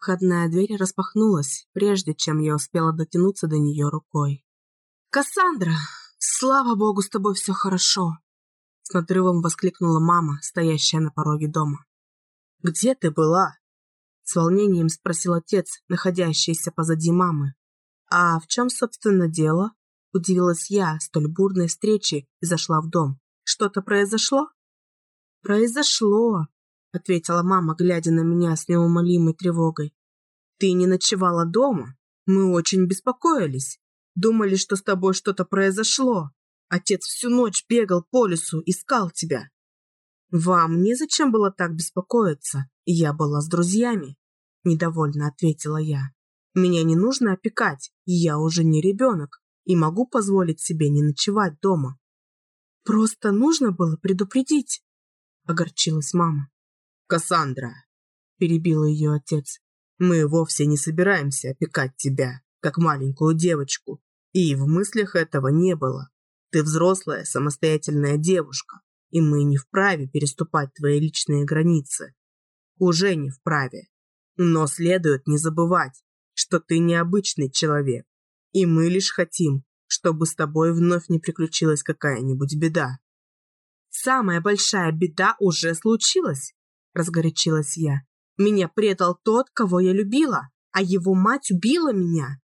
Входная дверь распахнулась, прежде чем я успела дотянуться до нее рукой. «Кассандра! Слава богу, с тобой все хорошо!» С надрывом воскликнула мама, стоящая на пороге дома. «Где ты была?» С волнением спросил отец, находящийся позади мамы. «А в чем, собственно, дело?» Удивилась я столь бурной встречи и зашла в дом. «Что-то произошло?» «Произошло», — ответила мама, глядя на меня с неумолимой тревогой. «Ты не ночевала дома? Мы очень беспокоились. Думали, что с тобой что-то произошло. Отец всю ночь бегал по лесу, искал тебя». «Вам незачем было так беспокоиться, я была с друзьями», — недовольно ответила я. «Меня не нужно опекать, я уже не ребенок и могу позволить себе не ночевать дома». «Просто нужно было предупредить», — огорчилась мама. «Кассандра», — перебил ее отец, — «мы вовсе не собираемся опекать тебя, как маленькую девочку, и в мыслях этого не было. Ты взрослая, самостоятельная девушка, и мы не вправе переступать твои личные границы. Уже не вправе. Но следует не забывать, что ты необычный человек, и мы лишь хотим, чтобы с тобой вновь не приключилась какая-нибудь беда. Самая большая беда уже случилась, разгорячилась я. Меня предал тот, кого я любила, а его мать убила меня.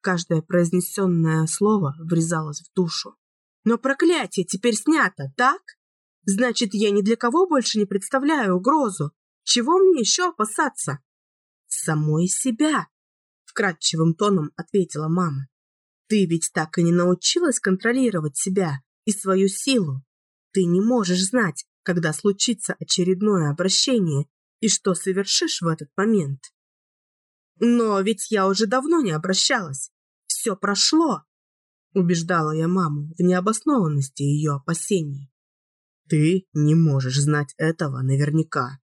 Каждое произнесенное слово врезалось в душу. Но проклятие теперь снято, так? Значит, я ни для кого больше не представляю угрозу. Чего мне еще опасаться? Самой себя, вкрадчивым тоном ответила мама. Ты ведь так и не научилась контролировать себя и свою силу. Ты не можешь знать, когда случится очередное обращение и что совершишь в этот момент. Но ведь я уже давно не обращалась. Все прошло, убеждала я маму в необоснованности ее опасений. Ты не можешь знать этого наверняка,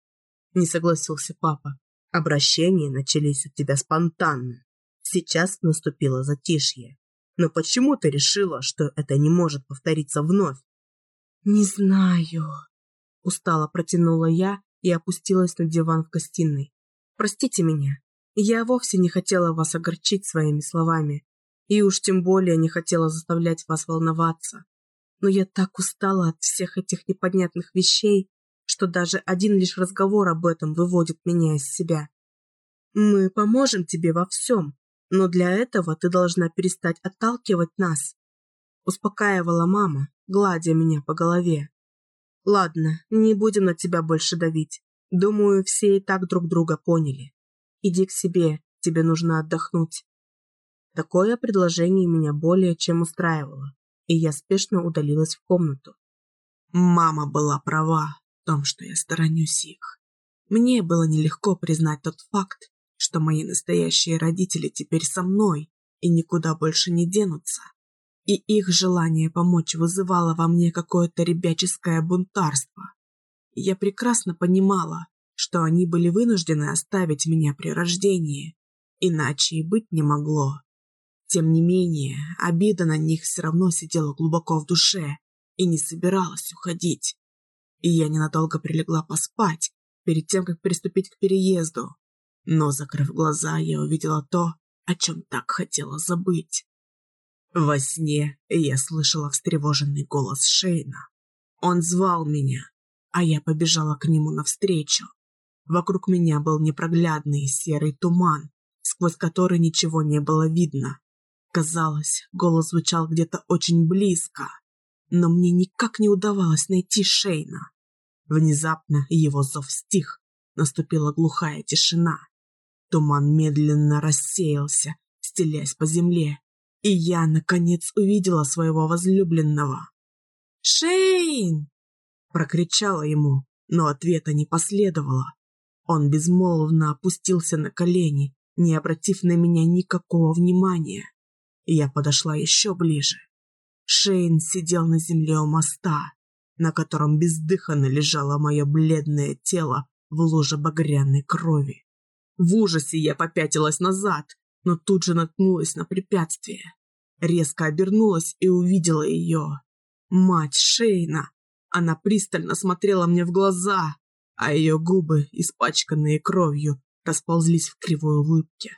не согласился папа. Обращения начались у тебя спонтанно. Сейчас наступило затишье. Но почему ты решила, что это не может повториться вновь? Не знаю, устало протянула я и опустилась на диван в гостиной. Простите меня. Я вовсе не хотела вас огорчить своими словами, и уж тем более не хотела заставлять вас волноваться. Но я так устала от всех этих непонятных вещей, что даже один лишь разговор об этом выводит меня из себя. Мы поможем тебе во всем, но для этого ты должна перестать отталкивать нас. Успокаивала мама, гладя меня по голове. Ладно, не будем на тебя больше давить. Думаю, все и так друг друга поняли. Иди к себе, тебе нужно отдохнуть. Такое предложение меня более чем устраивало, и я спешно удалилась в комнату. Мама была права в том, что я сторонюсь их. Мне было нелегко признать тот факт, что мои настоящие родители теперь со мной и никуда больше не денутся. И их желание помочь вызывало во мне какое-то ребяческое бунтарство. Я прекрасно понимала, что они были вынуждены оставить меня при рождении, иначе и быть не могло. Тем не менее, обида на них все равно сидела глубоко в душе и не собиралась уходить. И я ненадолго прилегла поспать, перед тем, как приступить к переезду. Но, закрыв глаза, я увидела то, о чем так хотела забыть. Во сне я слышала встревоженный голос Шейна. Он звал меня, а я побежала к нему навстречу. Вокруг меня был непроглядный серый туман, сквозь который ничего не было видно. Казалось, голос звучал где-то очень близко, но мне никак не удавалось найти Шейна. Внезапно его зов стих, наступила глухая тишина. Туман медленно рассеялся, стелясь по земле, и я, наконец, увидела своего возлюбленного. «Шейн!» – прокричала ему, но ответа не последовало. Он безмолвно опустился на колени, не обратив на меня никакого внимания я подошла еще ближе. Шейн сидел на земле у моста, на котором бездыханно лежало мое бледное тело в луже багряной крови. В ужасе я попятилась назад, но тут же наткнулась на препятствие. Резко обернулась и увидела ее. Мать Шейна. Она пристально смотрела мне в глаза, а ее губы, испачканные кровью, расползлись в кривой улыбке.